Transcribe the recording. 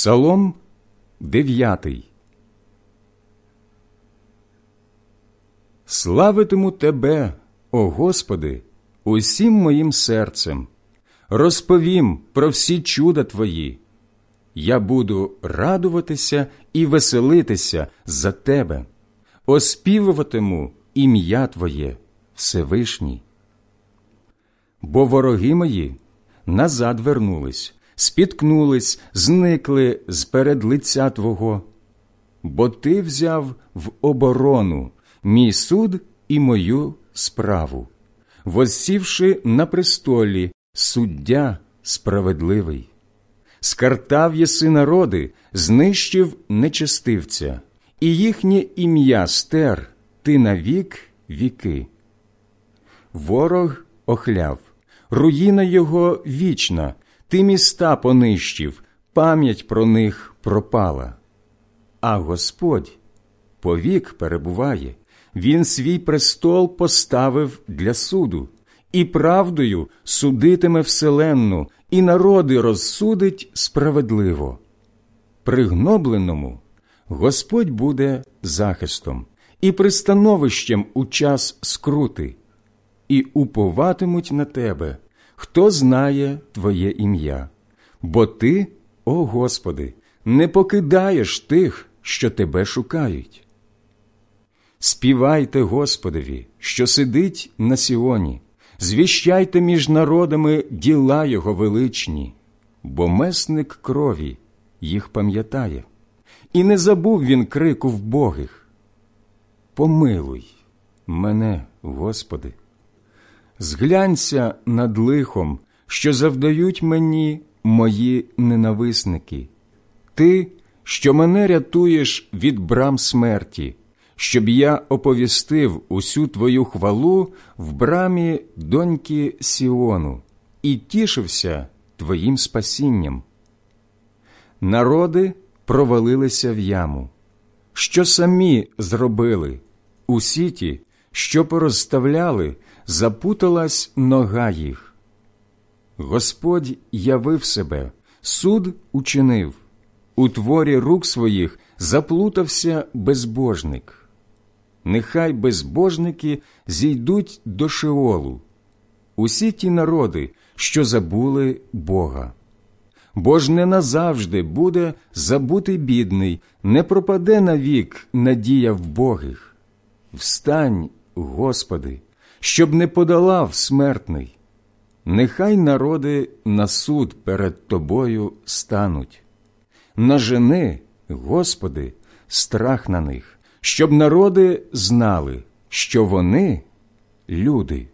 Псалом 9 Славитиму Тебе, о Господи, усім моїм серцем, розповім про всі чуда Твої. Я буду радуватися і веселитися за Тебе, оспівуватиму ім'я Твоє Всевишній. Бо вороги мої назад вернулись, спіткнулись, зникли з перед лиця Твого, бо Ти взяв в оборону мій суд і мою справу, воссівши на престолі суддя справедливий. Скартав єси народи, знищив нечестивця, і їхнє ім'я стер ти навік віки. Ворог охляв, руїна його вічна, ти міста понищив, пам'ять про них пропала. А Господь повік перебуває, Він свій престол поставив для суду, і правдою судитиме вселенну, і народи розсудить справедливо. Пригнобленому Господь буде захистом і пристановищем у час скрути, і уповатимуть на тебе, хто знає Твоє ім'я, бо Ти, о Господи, не покидаєш тих, що Тебе шукають. Співайте Господові, що сидить на Сіоні, звіщайте між народами діла Його величні, бо месник крові їх пам'ятає, і не забув він крику вбогих. Помилуй мене, Господи, зглянься над лихом, що завдають мені мої ненависники, Ти, що мене рятуєш від брам смерті щоб я оповістив усю твою хвалу в брамі доньки Сіону і тішився твоїм спасінням. Народи провалилися в яму, що самі зробили, у сіті, що порозставляли, запуталась нога їх. Господь явив себе, суд учинив, у творі рук своїх заплутався безбожник нехай безбожники зійдуть до Шеолу, усі ті народи, що забули Бога. Бо ж не назавжди буде забутий бідний, не пропаде навік надія богих. Встань, Господи, щоб не подолав смертний. Нехай народи на суд перед Тобою стануть. Нажени, Господи, страх на них щоб народи знали, що вони люди.